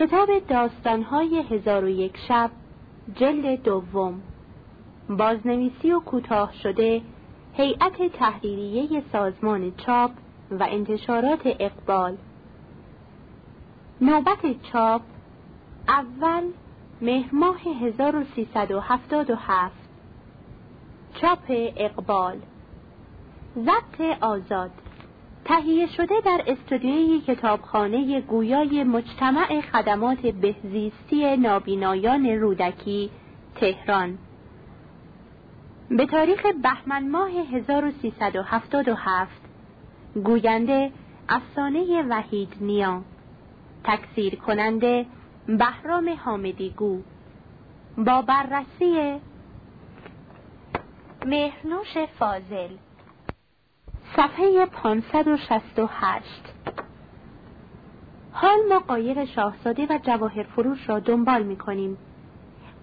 کتاب داستانهای هزار و یک شب جلد دوم. بازنویسی و کوتاه شده هیئت تحریریه سازمان چاپ و انتشارات اقبال. نوبت چاپ اول مهر ماه 1377 چاپ اقبال. ضبط آزاد. تهیه شده در استودیوی کتابخانه گویای مجتمع خدمات بهزیستی نابینایان رودکی تهران. به تاریخ بهمن ماه 1377 گوینده افسانه وحید نیا تکثیر کننده بهرام حامدی گو با بررسی مهرنوش فاضل. صفحه 568 حال ما قایق شاهزاده و جواهر فروش را دنبال می کنیم.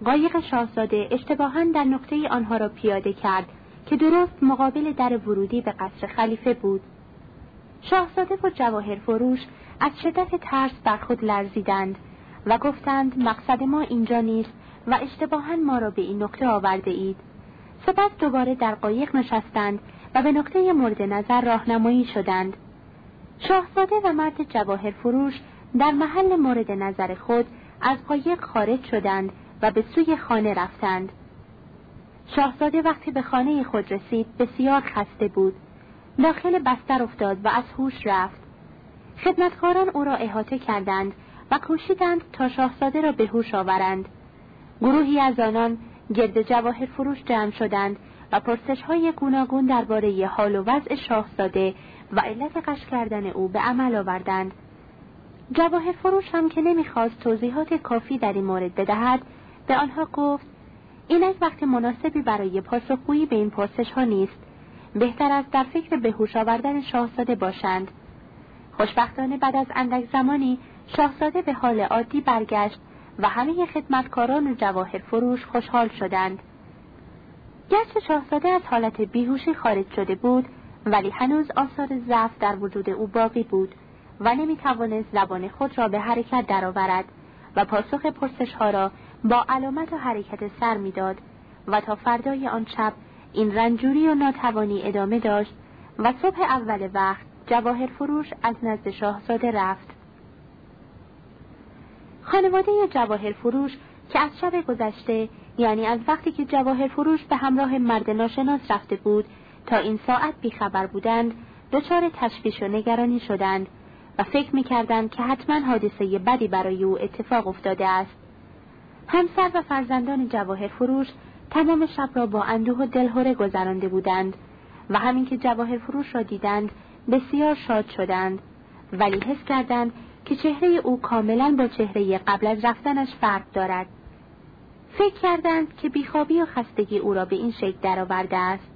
قایق شاهزاده اشتباها در نقطه آنها را پیاده کرد که درست مقابل در ورودی به قصر خلیفه بود. شاهزاده و جواهر فروش از شدت ترس بر خود لرزیدند و گفتند مقصد ما اینجا نیست و اشتباها ما را به این نقطه آورده اید. سپس دوباره در قایق نشستند و به نقطه مورد نظر راهنمایی شدند. شاهزاده و مرد جواهر فروش در محل مورد نظر خود از قایق خارج شدند و به سوی خانه رفتند. شاهزاده وقتی به خانه خود رسید بسیار خسته بود. داخل بستر افتاد و از هوش رفت. خدمتکاران او را احاطه کردند و کوشیدند تا شاهزاده را به هوش آورند. گروهی از آنان گرد جواهر فروش جمع شدند و پرسش های گوناگون درباره حال و وضع شاهزاده و علت قش کردن او به عمل آوردند. جواهر فروش هم که نمی‌خواست توضیحات کافی در این مورد بدهد به آنها گفت اینک وقت مناسبی برای پاسخگویی به این پرسش ها نیست. بهتر است در فکر بهوش آوردن شاهزاده باشند. خوشبختانه بعد از اندک زمانی شاهزاده به حال عادی برگشت و همه خدمتکاران و جواهر فروش خوشحال شدند. گرچه شاهزاده از حالت بیهوشی خارج شده بود ولی هنوز آثار ضعف در وجود او باقی بود و نمی توانست زبان خود را به حرکت درآورد و پاسخ پرسش ها را با علامت و حرکت سر می‌داد و تا فردای آن شب این رنجوری و ناتوانی ادامه داشت و صبح اول وقت جواهر فروش از نزد شاهزاده رفت. خانواده جواهر فروش که از شب گذشته یعنی از وقتی که جواهر فروش به همراه مرد ناشناس رفته بود تا این ساعت بیخبر بودند دچار تشویش و نگرانی شدند و فکر می‌کردند که حتما حادثه بدی برای او اتفاق افتاده است. همسر و فرزندان جواهر فروش تمام شب را با اندوه و دلهوره گذرانده بودند و همین که جواهر فروش را دیدند بسیار شاد شدند. ولی حس کردند که چهره او کاملا با چهره قبل از رفتنش فرق دارد. فکر کردند که بیخوابی و خستگی او را به این شکل درآورده است.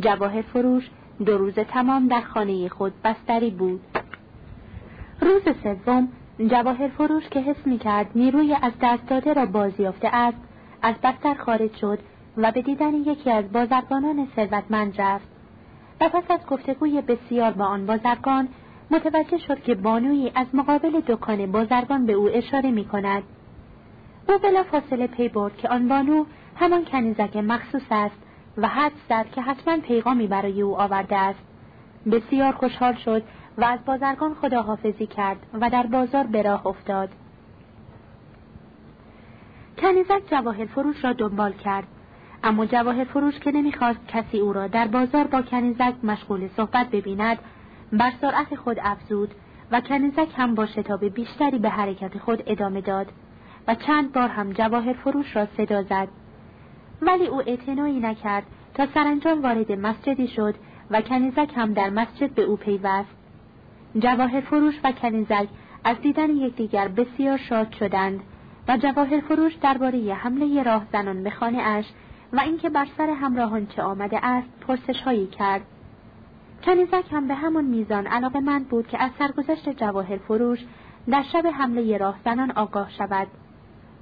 جواهر فروش دو روز تمام در خانه خود بستری بود. روز سوم جواهر فروش که حس می کرد نیروی از دست داده را بازیافته است از بستر خارج شد و به دیدن یکی از بازرگانان ثروتمند رفت. و پس از گفتگوی بسیار با آن بازرگان متوجه شد که بانویی از مقابل دکان بازرگان به او اشاره می کند. او بلا فاصله پی برد که آن بانو همان کنیزک مخصوص است و حد زد که حتما پیغامی برای او آورده است. بسیار خوشحال شد و از بازرگان خداحافظی کرد و در بازار به راه افتاد. کنیزک جواهر فروش را دنبال کرد اما جواهر فروش که نمی‌خواست کسی او را در بازار با کنیزک مشغول صحبت ببیند بر سرعت خود افزود و کنیزک هم با شتاب بیشتری به حرکت خود ادامه داد و چند بار هم جواهر فروش را صدا زد. ولی او اعتنایی نکرد تا سرانجام وارد مسجدی شد و کنیزک هم در مسجد به او پیوست. جواهر فروش و کنیزک از دیدن یکدیگر بسیار شاد شدند و جواهر فروش درباره حمله راهزنان به خانه اش و اینکه بر سر همراهان چه آمده است پرسش هایی کرد. کنیزک هم به همون میزان علاقه من بود که از سرگذشت جواهر فروش در شب حمله راهزنان آگاه شود.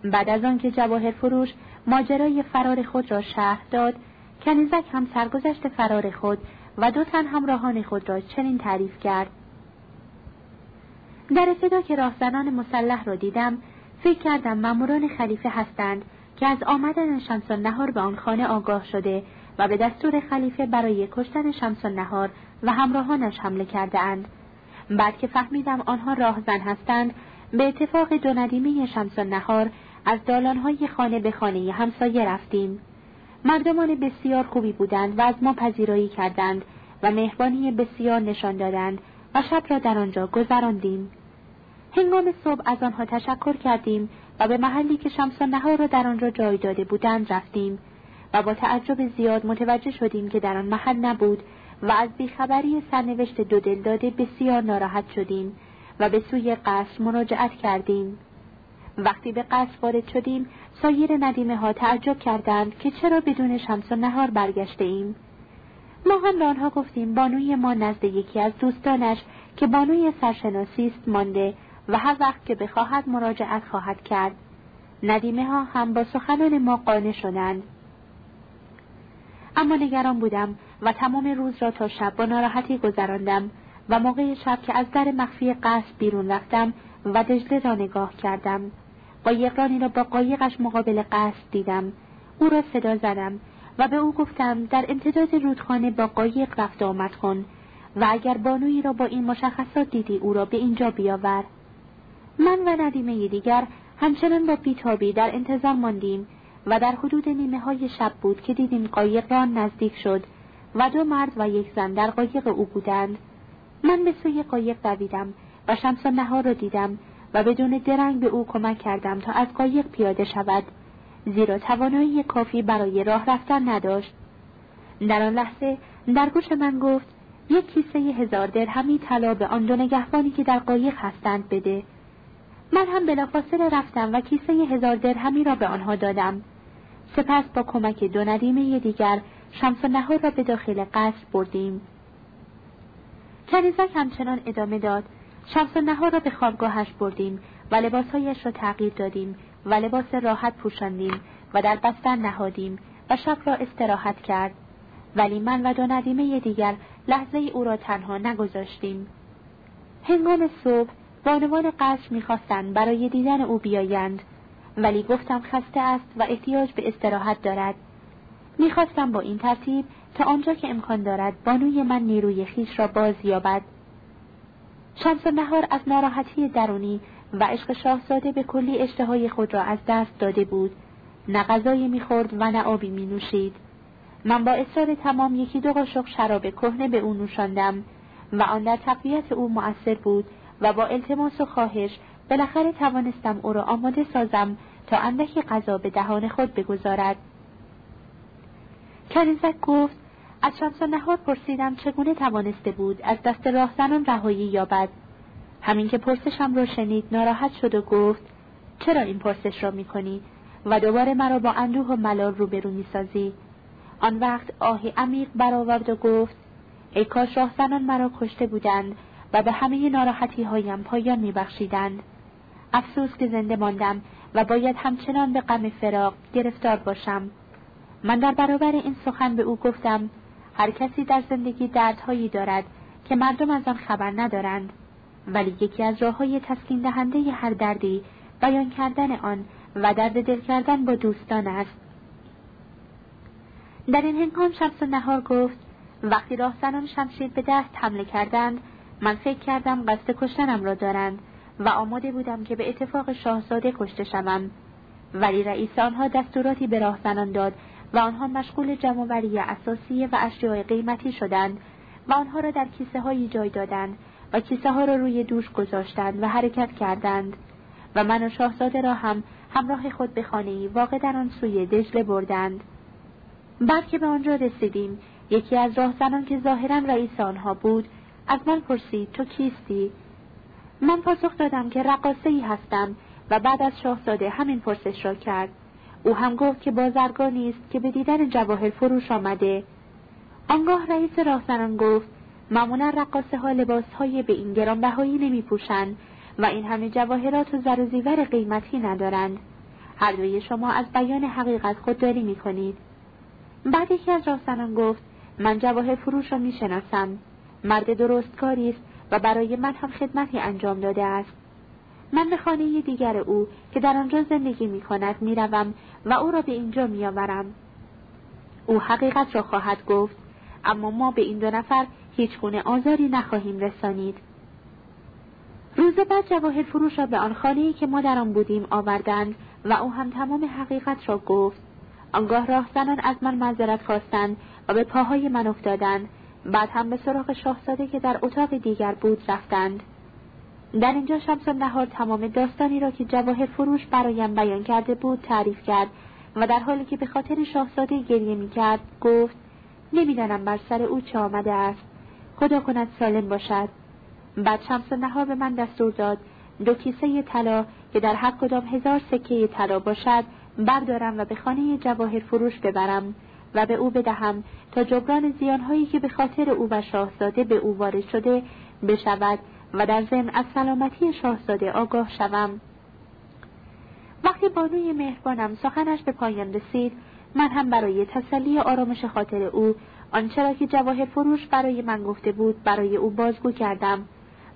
بعد از آنکه جواهر فروش ماجرای فرار خود را شهر داد کنیزک هم سرگذشت فرار خود و دو تن همراهان خود را چنین تعریف کرد در ابتدا که راهزنان مسلح را دیدم فکر کردم ماموران خلیفه هستند که از آمدن شمس نهار به آن خانه آگاه شده و به دستور خلیفه برای کشتن شمس نهار و همراهانش حمله کرده اند. بعد که فهمیدم آنها راهزن هستند به اتفاق دو ندیمه شمس نهار از دالانهای خانه به خانه همسایه رفتیم. مردمان بسیار خوبی بودند و از ما پذیرایی کردند و مهربانی بسیار نشان دادند و شب را در آنجا گذراندیم. هنگام صبح از آنها تشکر کردیم و به محلی که شمس نهار را در آنجا جای داده بودند رفتیم و با تعجب زیاد متوجه شدیم که در آن محل نبود و از بیخبری سرنوشت دو دل داده بسیار ناراحت شدیم و به سوی قصر مراجعت کردیم. وقتی به قصر وارد شدیم سایر ندیمه ها تعجب کردند که چرا بدون شمس و نهار برگشته ایم. ما هم به آنها گفتیم بانوی ما نزد یکی از دوستانش که بانوی سرشناسی است مانده و هر وقت که بخواهد مراجعت خواهد کرد. ندیمه ها هم با سخنان ما قانع شدند. اما نگران بودم و تمام روز را تا شب با ناراحتی گذراندم و موقع شب که از در مخفی قصد بیرون رفتم و دجله را نگاه کردم قایقرانی را با قایقش مقابل قصد دیدم. او را صدا زدم و به او گفتم در امتداد رودخانه با قایق رفت آمد کن و اگر بانویی را با این مشخصات دیدی او را به اینجا بیاور. من و ندیمه دیگر همچنان با بیتابی در انتظار ماندیم و در حدود نیمه های شب بود که دیدیم قایق را نزدیک شد و دو مرد و یک زن در قایق او بودند. من به سوی قایق دویدم و شمس نهار را دیدم و بدون درنگ به او کمک کردم تا از قایق پیاده شود. زیرا توانایی کافی برای راه رفتن نداشت. در آن لحظه در گوش من گفت یک کیسه هزار درهمی طلا به آن دو نگهبانی که در قایق هستند بده. من هم بلافاصله رفتم و کیسه هزار درهمی را به آنها دادم. سپس با کمک دو ندیمه دیگر شمس و نهار را به داخل قصر بردیم. کنیزک همچنان ادامه داد شمس نهار را به خوابگاهش بردیم و لباسهایش را تغییر دادیم و لباس راحت پوشاندیم و در بستر نهادیم و شب را استراحت کرد. ولی من و دو ندیمه دیگر لحظه ای او را تنها نگذاشتیم. هنگام صبح بانوان قصر می‌خواستند برای دیدن او بیایند. ولی گفتم خسته است و احتیاج به استراحت دارد. می‌خواستم با این ترتیب تا آنجا که امکان دارد بانوی من نیروی خیش را باز یابد. شمس نهار از ناراحتی درونی و عشق شاهزاده به کلی اشتهای خود را از دست داده بود. نه غذایی می‌خورد و نه آبی مینوشید. من با اصرار تمام یکی دو قاشق شراب کهنه به او نوشاندم و آن در تقویت او مؤثر بود و با التماس و خواهش بالاخره توانستم او را آماده سازم تا اندکی غذا به دهان خود بگذارد. کنیزک گفت از شمس نهار پرسیدم چگونه توانسته بود از دست راهزنان رهایی یابد؟ همین که پرسشم را شنید ناراحت شد و گفت چرا این پرسش را می‌کنی؟ و دوباره مرا با اندوه و ملال روبرو می‌سازی. آن وقت آهی عمیق برآورد و گفت ای کاش راهزنان مرا کشته بودند و به همه ناراحتی هایم پایان میبخشیدند. افسوس که زنده ماندم و باید همچنان به غم فراق گرفتار باشم. من در برابر این سخن به او گفتم هر کسی در زندگی دردهایی دارد که مردم از آن خبر ندارند. ولی یکی از راه های تسکین دهنده هر دردی بیان کردن آن و درد دل کردن با دوستان است. در این هنگام شمس نهار گفت وقتی راهزنان شمشیر به دست حمله کردند من فکر کردم قصد کشتنم را دارند و آماده بودم که به اتفاق شاهزاده کشته شوم. ولی رئیس آنها دستوراتی به راهزنان داد و آنها مشغول جمعوری اساسی و اشیاء قیمتی شدند و آنها را در کیسه هایی جای دادند و کیسه ها را روی دوش گذاشتند و حرکت کردند و من و شاهزاده را هم همراه خود به خانه واقع در آن سوی دجله بردند. بعد که به آنجا رسیدیم یکی از راهزنان که ظاهرا رئیس آنها بود از من پرسید تو کیستی؟ من پاسخ دادم که رقاصه ای هستم و بعد از شاهزاده همین پرسش را کرد. او هم گفت که بازرگانی است که به دیدن جواهر فروش آمده. آنگاه رئیس راهزنان گفت معمولا رقاصه ها لباس های به این گرانبهایی نمی پوشند و این همه جواهرات و زر و زیور قیمتی ندارند. هر دوی شما از بیان حقیقت خودداری می کنید بعد یکی از راهزنان گفت من جواهر فروش را می شناسم مرد درستکاری است و برای من هم خدمتی انجام داده است. من به خانه دیگر او که در آنجا زندگی می کند می و او را به اینجا می آورم. او حقیقت را خواهد گفت اما ما به این دو نفر هیچ گونه آزاری نخواهیم رسانید. روز بعد جواهر فروش را به آن خانه‌ای که ما در آن بودیم آوردند و او هم تمام حقیقت را گفت. آنگاه راهزنان از من معذرت خواستند و به پاهای من افتادند بعد هم به سراغ شاهزاده که در اتاق دیگر بود رفتند در اینجا شمس نهار تمام داستانی را که جواهر فروش برایم بیان کرده بود تعریف کرد و در حالی که به خاطر شاهزاده گریه می کرد گفت نمی‌دانم بر سر او چه آمده است. خدا کند سالم باشد. بعد شمس نهار به من دستور داد دو کیسه طلا که در هر کدام هزار سکه طلا باشد بردارم و به خانه جواهر فروش ببرم و به او بدهم تا جبران زیانهایی که به خاطر او و شاهزاده به او وارد شده بشود و در ضمن از سلامتی شاهزاده آگاه شوم. وقتی بانوی مهربانم سخنش به پایان رسید من هم برای تسلی آرامش خاطر او آنچه را که جواهر فروش برای من گفته بود برای او بازگو کردم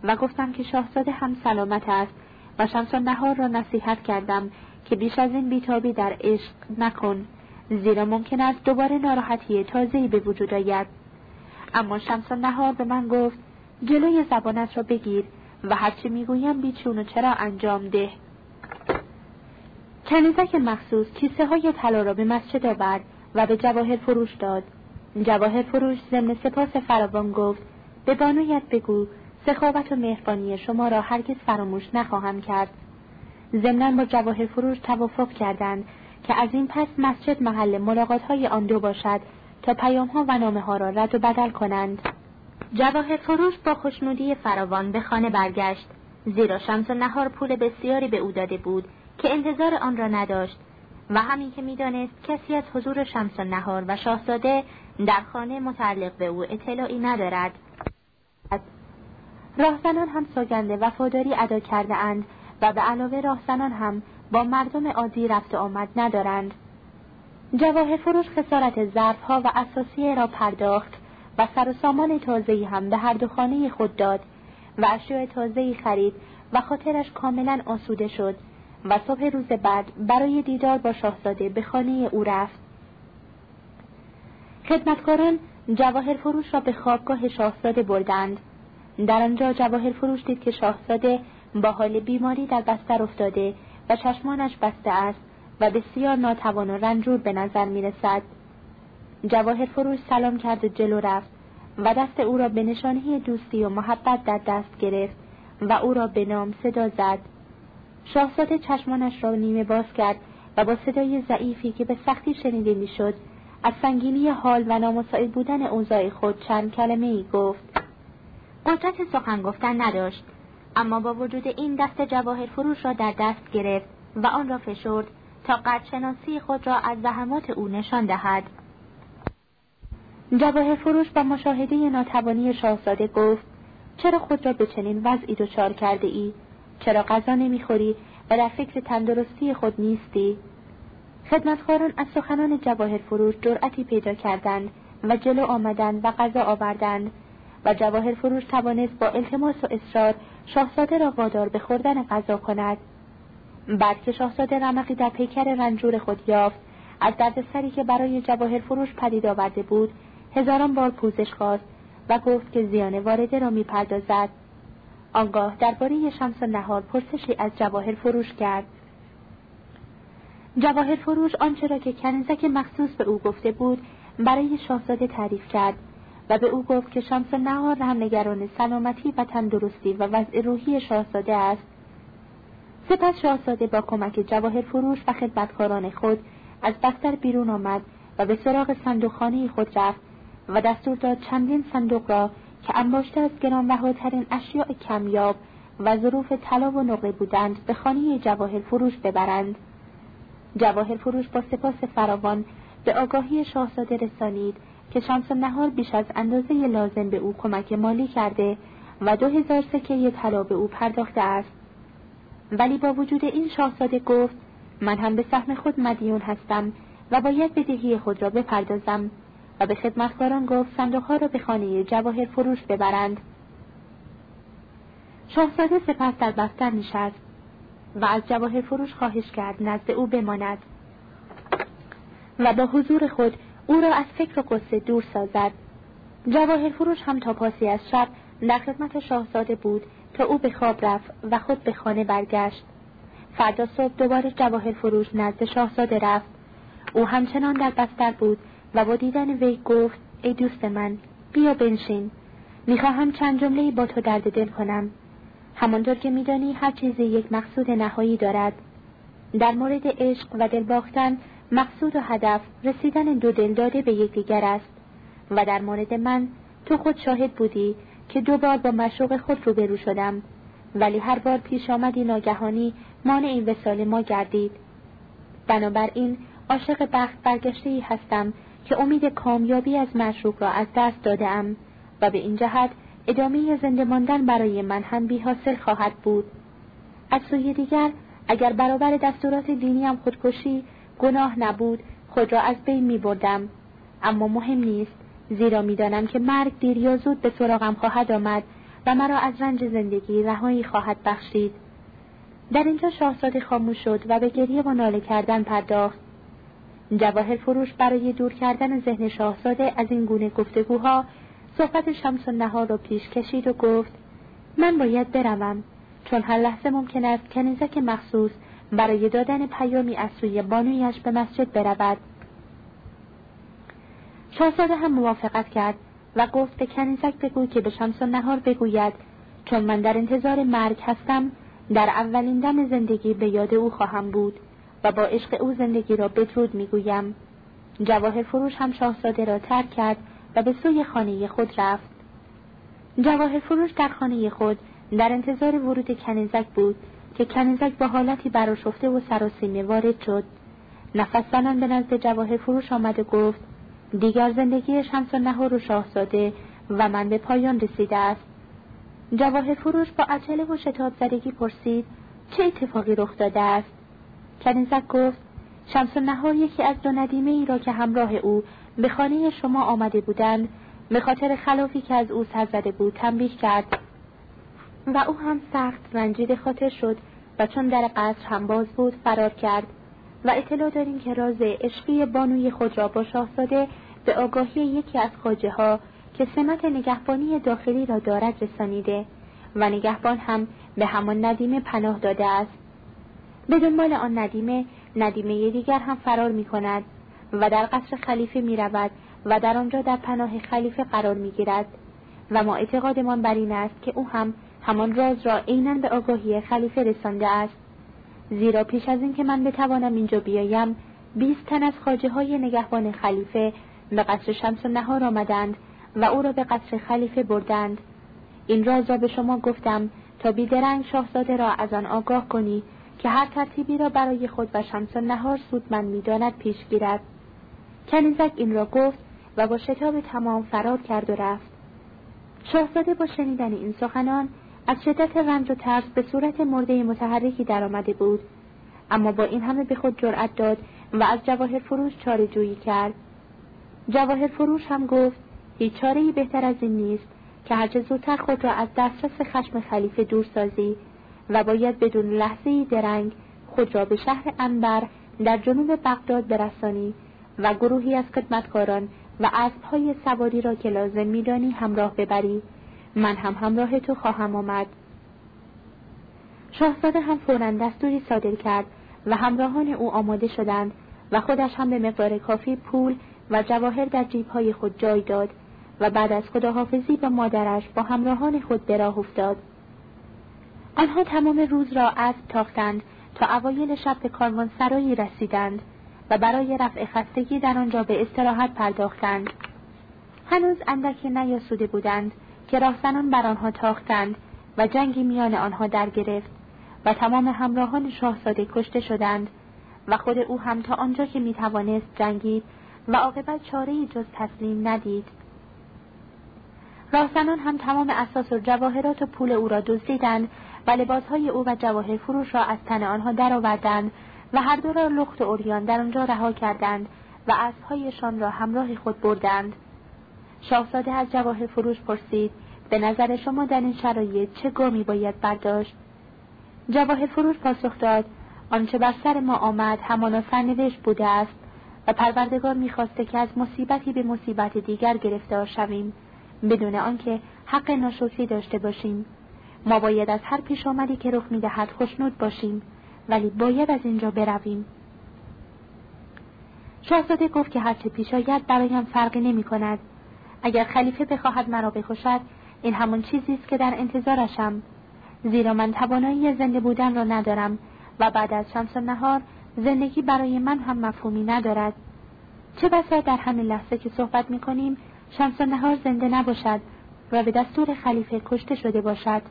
و گفتم که شاهزاده هم سلامت است و شمس نهار را نصیحت کردم که بیش از این بیتابی در عشق نکن زیرا ممکن است دوباره ناراحتی تازه‌ای به وجود آید. اما شمس نهار به من گفت جلوی زبانت را بگیر و هرچه می‌گویم بیچون و چرا انجام ده. کنیزک مخصوص کیسه های طلا را به مسجد آورد و به جواهر فروش داد. جواهر فروش ضمن سپاس فراوان گفت به بانویت بگو سخاوت و مهربانی شما را هرگز فراموش نخواهم کرد. ضمنا با جواهر فروش توافق کردند که از این پس مسجد محل ملاقات های آن دو باشد تا پیام ها و نامه ها را رد و بدل کنند. جواهر فروش با خوشنودی فراوان به خانه برگشت. زیرا شمس و نهار پول بسیاری به او داده بود که انتظار آن را نداشت. و همین که می‌دانست کسی از حضور شمس و نهار و شاهزاده در خانه متعلق به او اطلاعی ندارد. راهزنان هم سوگند وفاداری ادا کرده اند و به علاوه راهزنان هم با مردم عادی رفت آمد ندارند. جواهر فروش خسارت ظرفها و اساسیه را پرداخت. و سر و سامان تازه‌ای هم به هر دو خانه خود داد و اشیاء تازه‌ای خرید و خاطرش کاملا آسوده شد و صبح روز بعد برای دیدار با شاهزاده به خانه او رفت خدمتکاران جواهر فروش را به خوابگاه شاهزاده بردند در آنجا جواهر فروش دید که شاهزاده با حال بیماری در بستر افتاده و چشمانش بسته است و بسیار ناتوان و رنجور به نظر می رسد. جواهر فروش سلام کرد و جلو رفت و دست او را به نشانه دوستی و محبت در دست گرفت و او را به نام صدا زد. شاهزاده چشمانش را نیمه باز کرد و با صدای ضعیفی که به سختی شنیده می‌شد از سنگینی حال و نامساعد بودن اوضاع خود چند کلمه ای گفت قدرت سخن گفتن نداشت اما با وجود این دست جواهر فروش را در دست گرفت و آن را فشرد تا قدرشناسی خود را از زحمات او نشان دهد جواهر فروش با مشاهده ناتوانی شاهزاده گفت چرا خود را به چنین وضعی دچار کرده ای؟ چرا غذا نمی‌خوری و در فکر تندرستی خود نیستی؟ خدمتکاران از سخنان جواهر فروش جرأتی پیدا کردند و جلو آمدند و غذا آوردند و جواهر فروش توانست با التماس و اصرار شاهزاده را وادار به خوردن غذا کند بعد که شاهزاده رمقی در پیکر رنجور خود یافت از دردسری که برای جواهر فروش پدید آورده بود هزاران بار پوزش خواست و گفت که زیان وارده را می‌پردازد. آنگاه درباره شمس نهار پرسشی از جواهر فروش کرد. جواهر فروش آنچه را که کنیزک مخصوص به او گفته بود برای شاهزاده تعریف کرد و به او گفت که شمس نهار هم نگران سلامتی و تندرستی و وضع روحی شاهزاده است. سپس شاهزاده با کمک جواهر فروش و خدمتکاران خود از بستر بیرون آمد و به سراغ صندوقخانه خود رفت. و دستور داد چندین صندوق را که انباشته از گرانبهاترین اشیاء کمیاب و ظروف طلا و نقره بودند به خانه جواهر فروش ببرند. جواهر فروش با سپاس فراوان به آگاهی شاهزاده رسانید که شمس نهار بیش از اندازه لازم به او کمک مالی کرده و دو هزار سکه طلا به او پرداخته است. ولی با وجود این شاهزاده گفت من هم به سهم خود مدیون هستم و باید بدهی خود را بپردازم. و به خدمتکاران گفت صندوقها را به خانه جواهر فروش ببرند. شاهزاده سپس در بستر نشست و از جواهر فروش خواهش کرد نزد او بماند و با حضور خود او را از فکر و قصه دور سازد. جواهر فروش هم تا پاسی از شب در خدمت شاهزاده بود تا او به خواب رفت و خود به خانه برگشت. فردا صبح دوباره جواهر فروش نزد شاهزاده رفت. او همچنان در بستر بود و با دیدن وی گفت ای دوست من بیا بنشین. می‌خواهم چند جمله با تو درد دل کنم. همانطور که میدانی هر چیزی یک مقصود نهایی دارد. در مورد عشق و دل باختن مقصود و هدف رسیدن دو دل داده به یکدیگر است. و در مورد من تو خود شاهد بودی که دو بار با مشروق خود روبرو شدم. ولی هر بار پیش آمدی ناگهانی مانع این وسال ما گردید. بنابراین عاشق بخت برگشته ای هستم که امید کامیابی از مشروق را از دست دادم و به این جهت ادامه زنده ماندن برای من هم بی حاصل خواهد بود. از سوی دیگر اگر برابر دستورات دینیم خودکشی گناه نبود خود را از بین می بردم اما مهم نیست زیرا می‌دانم که مرگ دیر یا زود به سراغم خواهد آمد و مرا از رنج زندگی رهایی خواهد بخشید. در اینجا شاهزاده خاموش شد و به گریه و ناله کردن پرداخت. جواهر فروش برای دور کردن ذهن شاهزاده از این گونه گفتگوها صحبت شمس و نهار را پیش کشید و گفت من باید بروم چون هر لحظه ممکن است کنیزک مخصوص برای دادن پیامی از سوی بانویش به مسجد برود. شاهزاده هم موافقت کرد و گفت به کنیزک بگو که به شمس و نهار بگوید چون من در انتظار مرگ هستم در اولین دم زندگی به یاد او خواهم بود. و با عشق او زندگی را بدرود می‌گویم. جواهر فروش هم شاهزاده را ترک کرد و به سوی خانه خود رفت. جواهر فروش در خانه خود در انتظار ورود کنیزک بود که کنیزک با حالتی براشفته و سراسیمه وارد شد. نفس زنان به نزد جواهر فروش آمد و گفت دیگر زندگی شمس و نهار و شاهزاده و من به پایان رسیده است. جواهر فروش با عجله و شتاب زدگی پرسید چه اتفاقی رخ داده است؟ کنیزک گفت شمس نهار یکی از دو ندیمه ای را که همراه او به خانه شما آمده بودند به خاطر خلافی که از او سر زده بود تنبیه کرد. و او هم سخت رنجیده خاطر شد و چون در قصر هم باز بود فرار کرد. و اطلاع داریم که راز عشقی بانوی خود را با شاهزاده به آگاهی یکی از خاجه ها که سمت نگهبانی داخلی را دارد رسانیده و نگهبان هم به همان ندیمه پناه داده است. به دنبال آن ندیمه ندیمه دیگر هم فرار می کند و در قصر خلیفه می رود و در آنجا در پناه خلیفه قرار می گیرد و ما اعتقادمان بر این است که او هم همان راز را عینا به آگاهی خلیفه رسانده است. زیرا پیش از اینکه من بتوانم اینجا بیایم بیست تن از خاجه های نگهبان خلیفه به قصر شمس و نهار آمدند و او را به قصر خلیفه بردند. این راز را به شما گفتم تا بیدرنگ شاهزاده را از آن آگاه کنی که هر ترتیبی را برای خود و شمس و نهار سودمند می‌داند پیش گیرد. کنیزک این را گفت و با شتاب تمام فرار کرد و رفت. شاهزاده با شنیدن این سخنان از شدت رنج و ترس به صورت مرده متحرکی درآمده بود. اما با این همه به خود جرأت داد و از جواهر فروش چاره جویی کرد. جواهر فروش هم گفت هیچ چاره بهتر از این نیست که هرچه زودتر خود را از دسترس خشم خلیفه دور سازی و باید بدون لحظه درنگ خود را به شهر انبر در جنوب بغداد برسانی و گروهی از خدمتکاران و اسبهای سواری را که لازم میدانی همراه ببری. من هم همراه تو خواهم آمد. شاهزاده هم فورا دستوری صادر کرد و همراهان او آماده شدند و خودش هم به مقدار کافی پول و جواهر در جیبهای خود جای داد و بعد از خداحافظی به مادرش با همراهان خود به راه افتاد. آنها تمام روز را اسب تاختند تا اوایل شب به کاروان سرایی رسیدند و برای رفع خستگی در آنجا به استراحت پرداختند. هنوز اندکی نیاسوده بودند که راهزنان بر آنها تاختند و جنگی میان آنها در گرفت و تمام همراهان شاهزاده کشته شدند و خود او هم تا آنجا که می‌توانست جنگید و عاقبت چاره جز تسلیم ندید. راهزنان هم تمام اساس و جواهرات و پول او را دزدیدند و لباسهای او و جواهر فروش را از تن آنها درآوردند و هر دو را لخت و اوریان در آنجا رها کردند و اسبهایشان را همراه خود بردند. شاهزاده از جواهر فروش پرسید به نظر شما در این شرایط چه گامی باید برداشت؟ جواهر فروش پاسخ داد آنچه بر سر ما آمد همانا سرنوشت بوده است و پروردگار می‌خواسته که از مصیبتی به مصیبت دیگر گرفتار شویم. بدون آنکه حق ناشکری داشته باشیم. ما باید از هر پیش آمدی که رخ می‌دهد خوشنود باشیم ولی باید از اینجا برویم. شاهزاده گفت که هرچه پیش آید برایم فرقی نمی کند اگر خلیفه بخواهد مرا بکشد این همون چیزی است که در انتظارشم. زیرا من توانایی زنده بودن را ندارم و بعد از شمس نهار زندگی برای من هم مفهومی ندارد. چه بسا در همین لحظه که صحبت می کنیم شمس نهار زنده نباشد و به دستور خلیفه کشته شده باشد.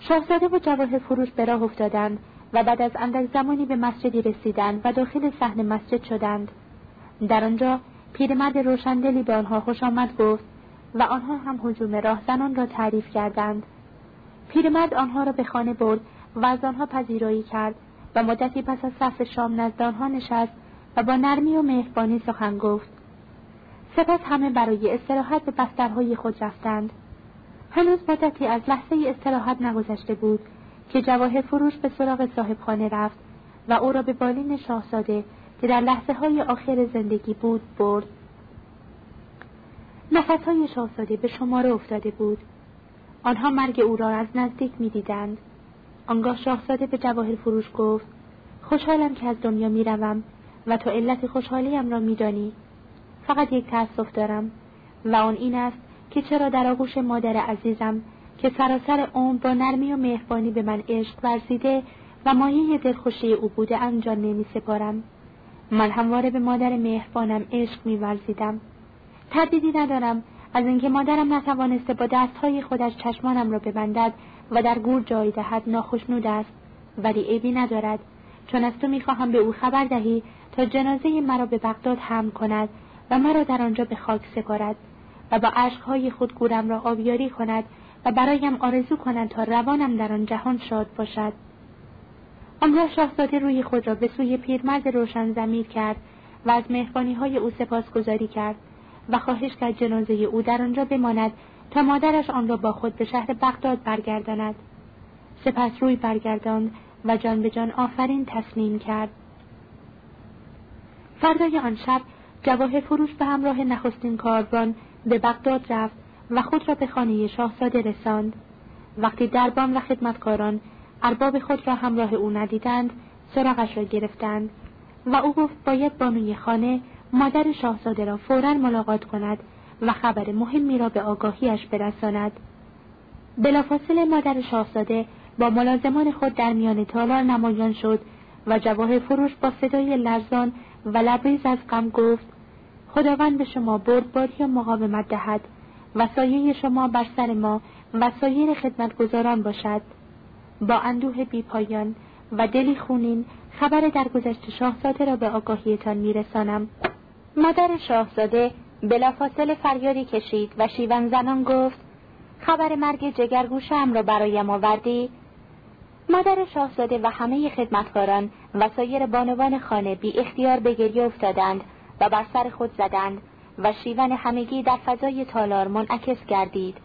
شاهزاده و جواهر فروش به راه افتادند و بعد از اندک زمانی به مسجدی رسیدند و داخل صحن مسجد شدند. در آنجا پیرمرد روشندلی به آنها خوش آمد گفت و آنها هم حجوم راهزنان را تعریف کردند. پیرمرد آنها را به خانه برد و از آنها پذیرایی کرد و مدتی پس از صف شام نزد آنها نشست و با نرمی و مهربانی سخن گفت. سپس همه برای استراحت به بسترهای خود رفتند. هنوز مدتی از لحظه استراحت نگذشته بود که جواهر فروش به سراغ صاحب خانه رفت و او را به بالین شاهزاده که در لحظه های آخر زندگی بود برد. نفس های شاهزاده به شماره افتاده بود. آنها مرگ او را از نزدیک می‌دیدند. آنگاه شاهزاده به جواهر فروش گفت خوشحالم که از دنیا می‌روم و تو علت خوشحالیم را میدانی. فقط یک تأسف دارم و آن این است که چرا در آغوش مادر عزیزم که سراسر عمر با نرمی و مهربانی به من عشق ورزیده و مایه دلخوشی او بوده انجام نمی سپارم. من همواره به مادر مهربانم عشق می ورزیدم. تردیدی ندارم از اینکه مادرم نتوانسته با دستهای خودش چشمانم را ببندد و در گور جای دهد ناخشنود است ولی عیبی ندارد. چون از تو می‌خواهم به او خبر دهی تا جنازه مرا به بغداد هم کند و مرا در آنجا به خاک سپارد و با عشقهای خود گورم را آبیاری کند و برایم آرزو کند تا روانم در آن جهان شاد باشد. آنگاه شاهزاده روی خود را به سوی پیرمرد روشن زمیر کرد و از مهربانی های او سپاسگزاری کرد و خواهش کرد جنازه او در آنجا بماند تا مادرش آن را با خود به شهر بغداد برگرداند. سپس روی برگرداند و جان به جان آفرین تسلیم کرد. فردای آن شب جواهر فروش به همراه نخستین کاروان به بغداد رفت و خود را به خانه شاهزاده رساند. وقتی دربان و خدمتکاران ارباب خود را همراه او ندیدند سراغش را گرفتند و او گفت باید بانوی خانه مادر شاهزاده را فورا ملاقات کند و خبر مهمی را به آگاهیش برساند. بلافاصله مادر شاهزاده با ملازمان خود در میان تالار نمایان شد و جواهر فروش با صدای لرزان و لبریز از غم گفت خداوند به شما بردباری و مقاومت دهد. و سایه شما بر سر ما و سایر خدمتگزاران باشد. با اندوه بیپایان و دلی خونین خبر درگذشت شاهزاده را به آگاهیتان میرسانم. مادر شاهزاده بلافاصله فریادی کشید و شیون زنان گفت خبر مرگ جگرگوشم را برایم آوردی؟ مادر شاهزاده و همه خدمتکاران و سایر بانوان خانه بی اختیار به گریه افتادند. و بر سر خود زدند و شیون همگی در فضای تالار منعکس گردید.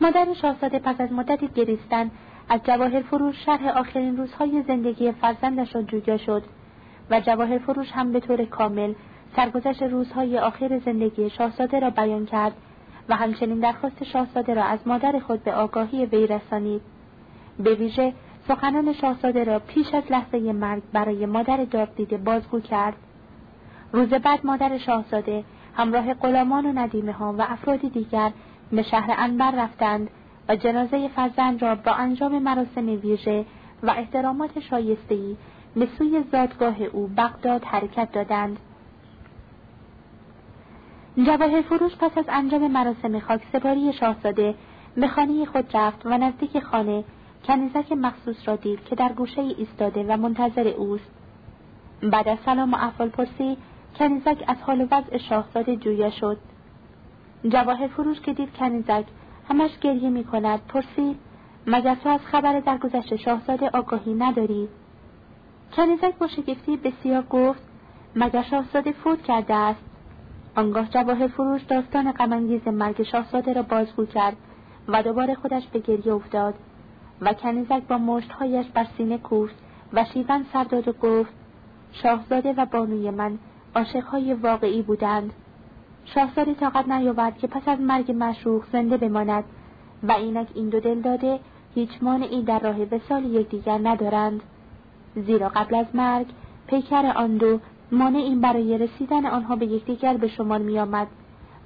مادر شاهزاده پس از مدتی گریستن از جواهر فروش شرح آخرین روزهای زندگی فرزندش را جویا شد و جواهر فروش هم به طور کامل سرگذشت روزهای آخر زندگی شاهزاده را بیان کرد و همچنین درخواست شاهزاده را از مادر خود به آگاهی وی رسانید. به ویژه سخنان شاهزاده را پیش از لحظه مرگ برای مادر داغ دیده بازگو کرد. روز بعد مادر شاهزاده همراه غلامان و ندیمه ها و افرادی دیگر به شهر انبر رفتند و جنازه فرزند را با انجام مراسم ویژه و احترامات شایستهی به سوی زادگاه او بغداد حرکت دادند. جواهر فروش پس از انجام مراسم خاکسپاری شاهزاده به خانه خود رفت و نزدیک خانه کنیزک مخصوص را دید که در گوشه ایستاده و منتظر اوست. بعد از سلام و احوال پرسی کنیزک از حال و وضع شاهزاده جویا شد. جواهر فروش که دید کنیزک همش گریه می کند پرسید مگر تو از خبر درگذشت شاهزاده آگاهی نداری؟ کنیزک با شگفتی بسیار گفت مگر شاهزاده فوت کرده است؟ آنگاه جواهر فروش داستان غمانگیز مرگ شاهزاده را بازگو کرد و دوباره خودش به گریه افتاد. و کنیزک با مشتهایش بر سینه کوفت و شیون سر داد و گفت شاهزاده و بانوی من عاشقهای واقعی بودند. شاهزاده طاقت نیاورد که پس از مرگ مشروخ زنده بماند و اینک این دو دل داده هیچ مانعی در راه وسال یکدیگر ندارند. زیرا قبل از مرگ پیکر آن دو مانعی برای رسیدن آنها به یکدیگر به شمار میآمد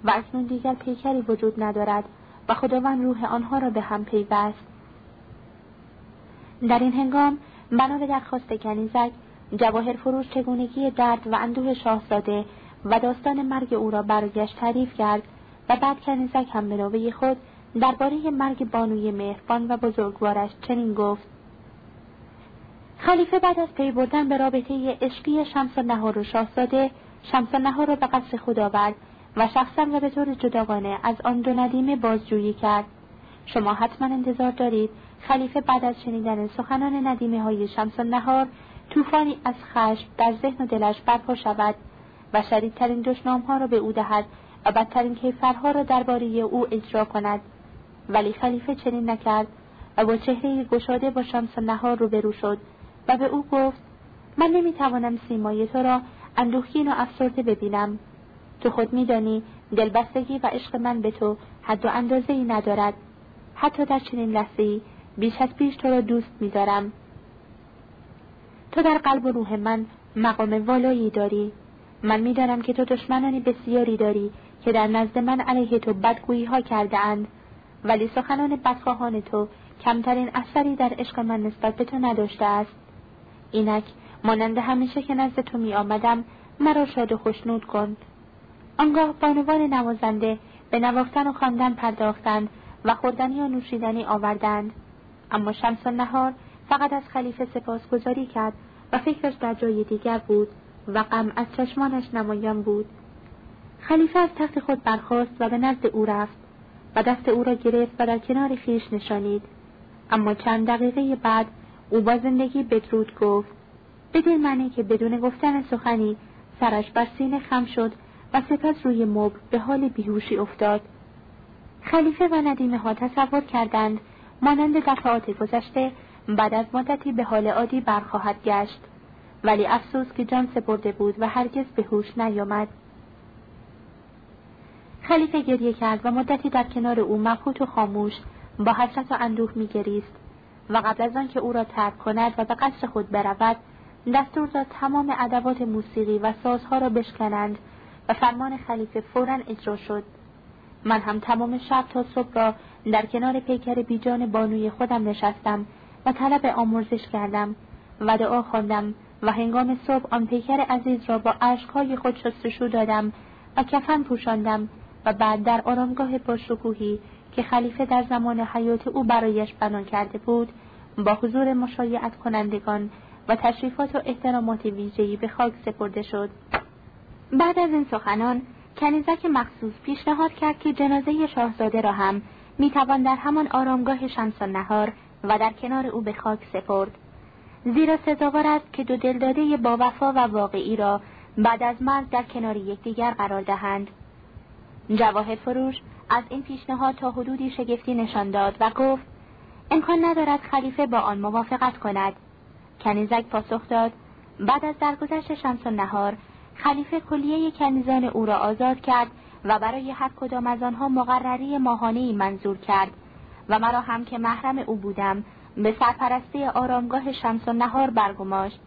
و اکنون دیگر پیکری وجود ندارد و خداوند روح آنها را به هم پیوست. در این هنگام بنا به درخواست کنیزک جواهر فروش چگونگی درد و اندوه شاهزاده و داستان مرگ او را برایش تعریف کرد و بعد کنیزک هم به خود درباره مرگ بانوی مهربان و بزرگوارش چنین گفت. خلیفه بعد از پی بردن به رابطه عشقی شمس نهار و شاهزاده شمس نهار را به قصر خود آورد و شخصا و به طور جداگانه از آن دو ندیمه بازجویی کرد. شما حتما انتظار دارید خلیفه بعد از شنیدن سخنان ندیمه های شمس نهار طوفانی از خشم در ذهن و دلش برپا شود و شدیدترین دشنام ها را به او دهد و بدترین کیفرها را درباره او اجرا کند. ولی خلیفه چنین نکرد و با چهره گشاده با شمس نهار روبرو شد و به او گفت من نمی‌توانم سیمای تو را اندوهگین و افسرده ببینم. تو خود میدانی دلبستگی و عشق من به تو حد و اندازه ای ندارد. حتی در چنین لحظه بیش از پیش تو را دوست میدارم. تو در قلب و روح من مقام والایی داری. من می‌دانم که تو دشمنانی بسیاری داری که در نزد من علیه تو بدگویی ها کرده اند ولی سخنان بدخواهان تو کمترین اثری در عشق من نسبت به تو نداشته است. اینک مانند همیشه که نزد تو می آمدم مرا شاد و خوشنود کن. آنگاه بانوان نوازنده به نواختن و خواندن پرداختند و خوردنی و نوشیدنی آوردند. اما شمس نهار فقط از خلیفه سپاسگزاری کرد و فکرش در جای دیگر بود و غم از چشمانش نمایان بود. خلیفه از تخت خود برخاست و به نزد او رفت و دست او را گرفت و در کنار خیش نشانید. اما چند دقیقه بعد او با زندگی بدرود گفت بدین معنی که بدون گفتن سخنی سرش بر سینه خم شد و سپس روی مبل به حال بیهوشی افتاد. خلیفه و ندیمه ها تصور کردند مانند دفعات گذشته بعد از مدتی به حال عادی برخواهد گشت. ولی افسوس که جان سپرده بود و هرگز به هوش نیامد. خلیفه گریه کرد و مدتی در کنار او مبهوت و خاموش با حسرت و اندوه میگریست و قبل از آنکه او را ترک کند و به قصر خود برود دستور داد تمام ادوات موسیقی و سازها را بشکنند و فرمان خلیفه فورا اجرا شد. من هم تمام شب تا صبح را در کنار پیکر بیجان بانوی خودم نشستم و طلب آمرزش کردم. و دعا خواندم و هنگام صبح آن پیکر عزیز را با اشکهای خود شستشو دادم و کفن پوشاندم و بعد در آرامگاه پرشکوهی که خلیفه در زمان حیات او برایش بنا کرده بود با حضور مشایعت کنندگان و تشریفات و احترامات ویژه‌ای به خاک سپرده شد. بعد از این سخنان کنیزک مخصوص پیشنهاد کرد که جنازه شاهزاده را هم می‌توان در همان آرامگاه شمس نهار و در کنار او به خاک سپرد. زیرا سزاوار است که دو دلداده با وفا و واقعی را بعد از مرگ در کنار یکدیگر قرار دهند. جواهر فروش از این پیشنهاد تا حدودی شگفتی نشان داد و گفت امکان ندارد خلیفه با آن موافقت کند. کنیزک پاسخ داد بعد از درگذشت شمس و نهار خلیفه کلیه کنیزان او را آزاد کرد و برای هر کدام از آنها مقرری ماهانه منظور کرد و مرا هم که محرم او بودم به سرپرستی آرامگاه شمس و نهار برگماشت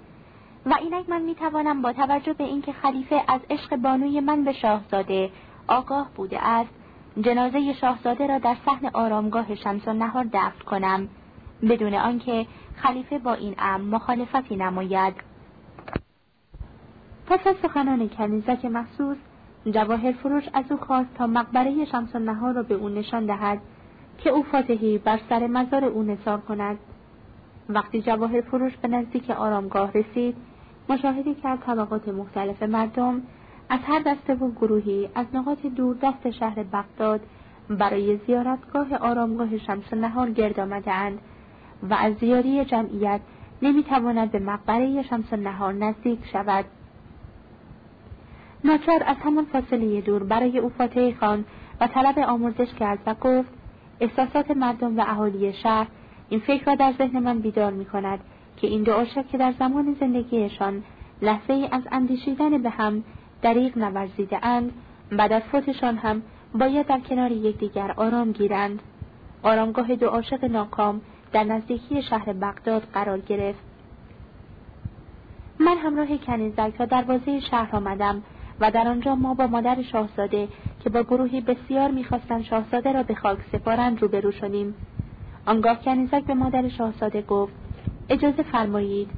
و اینک من می‌توانم با توجه به اینکه خلیفه از عشق بانوی من به شاهزاده آگاه بوده است جنازه شاهزاده را در صحن آرامگاه شمس و نهار دفن کنم بدون آنکه خلیفه با این امر مخالفتی نماید. پس از سخنان کنیزک مخصوص جواهر فروش از او خواست تا مقبره شمس نهار را به او نشان دهد که او فاتحی بر سر مزار او نثار کند. وقتی جواهر فروش به نزدیک آرامگاه رسید مشاهده کرد طبقات مختلف مردم از هر دسته و گروهی از نقاط دور دست شهر بغداد برای زیارتگاه آرامگاه شمس نهار گرد آمدهاند و از زیاری جمعیت نمی‌تواند به مقبره شمس نهار نزدیک شود. ناچار از همان فاصله دور برای او فاتحه خواند و طلب آموزش کرد و گفت احساسات مردم و اهالی شهر این فکر را در ذهن من بیدار می کند که این دو عاشق که در زمان زندگیشان لحظه ای از اندیشیدن به هم دریغ نورزیده اند بعد از فوتشان هم باید در کنار یکدیگر آرام گیرند. آرامگاه دو عاشق ناکام در نزدیکی شهر بغداد قرار گرفت. من همراه کنیزک تا دروازه شهر آمدم و در آنجا ما با مادر شاهزاده که با گروهی بسیار می‌خواستند شاهزاده را به خاک سپارند روبرو شدیم. آنگاه کنیزک به مادر شاهزاده گفت اجازه فرمایید